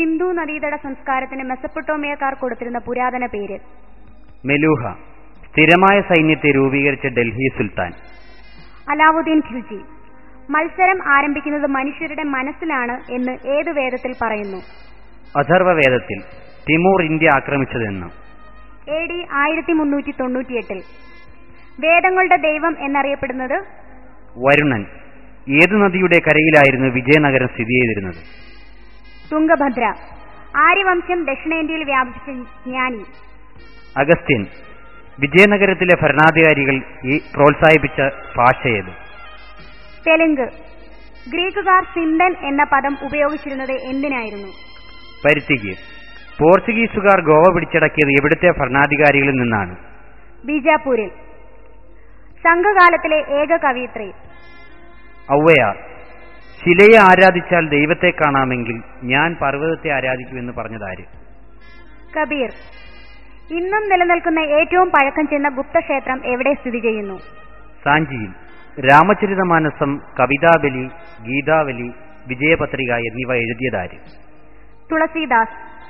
സിന്ധു നദീതട സംസ്കാരത്തിന് മെസപ്പൊട്ടോമിയക്കാർ കൊടുത്തിരുന്ന പുരാതന പേര്. മെലൂഹ സ്ഥിരമായ സൈന്യത്തെ രൂപീകരിച്ച ഡൽഹി സുൽത്താൻ. അലാവുദ്ദീൻ ഖിൽജി മത്സരം ആരംഭിക്കുന്നത് മനുഷ്യരുടെ മനസ്സിലാണ് എന്ന് ഏത് വേദത്തിൽ പറയുന്നു? അഥർവവേദത്തിൽ തിമൂർ ഇന്ത്യ ആക്രമിച്ചതെന്ന്. എ ഡി ആയിരത്തി മുന്നൂറ്റി തൊണ്ണൂറ്റിയെട്ടിൽ വേദങ്ങളുടെ ദൈവം എന്നറിയപ്പെടുന്നത്? വരുണൻ ഏത് നദിയുടെ കരയിലായിരുന്നു വിജയനഗരം സ്ഥിതി ചെയ്തിരുന്നത്? തുംഗഭദ്ര. ആര്യവംശം ദക്ഷിണേന്ത്യയിൽ വ്യാപിച്ച ജ്ഞാനി. അഗസ്ത്യൻ വിജയനഗരത്തിലെ ഭരണാധികാരികൾ ഈ പ്രോത്സാഹിപ്പിച്ച ഭാഷയത്? തെലുങ്ക്. ഗ്രീക്കുകാർ സിന്തൻ എന്ന പദം ഉപയോഗിച്ചിരുന്നത് എന്തിനായിരുന്നു? പരുത്തിക്ക് പോർച്ചുഗീസുകാർ ഗോവ പിടിച്ചടക്കിയത് എവിടുത്തെ ഭരണാധികാരികളിൽ നിന്നാണ്? ബീജാപൂരിൽ. സംഘകാലത്തിലെ ഏക കവിയത്രി. ഔവയാർ ശിലയെ ആരാധിച്ചാൽ ദൈവത്തെ കാണാമെങ്കിൽ ഞാൻ പർവതത്തെ ആരാധിക്കുമെന്ന് പറഞ്ഞതാര് കബീർ. ഇന്നും നിലനിൽക്കുന്ന ഏറ്റവും പഴക്കം ചെന്ന ഗുപ്തക്ഷേത്രം എവിടെ സ്ഥിതി ചെയ്യുന്നു? സാഞ്ചിയിൽ. രാമചരിതമാനസം കവിതാബലി ഗീതാവലി വിജയപത്രിക എന്നിവ എഴുതിയതാര് തുളസീദാസ്.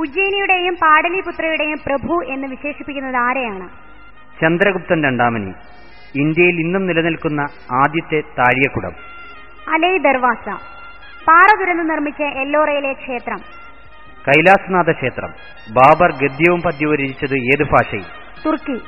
ഉജ്ജയിനിയുടെയും പാടലിപുത്രയുടെയും പ്രഭു എന്ന് വിശേഷിപ്പിക്കുന്നത് ആരെയാണ്? ചന്ദ്രഗുപ്തൻ രണ്ടാമനി. ഇന്ത്യയിൽ ഇന്നും നിലനിൽക്കുന്ന ആദ്യത്തെ താഴികക്കുടം. അലൈ ദർവാസ. പാറ തുരന്ന് നിർമ്മിച്ച എല്ലോറയിലെ ക്ഷേത്രം. കൈലാസ്നാഥ ക്ഷേത്രം. ബാബർ ഗദ്യവും പദ്യവും രചിച്ചത് ഏത് ഭാഷയിൽ? തുർക്കി.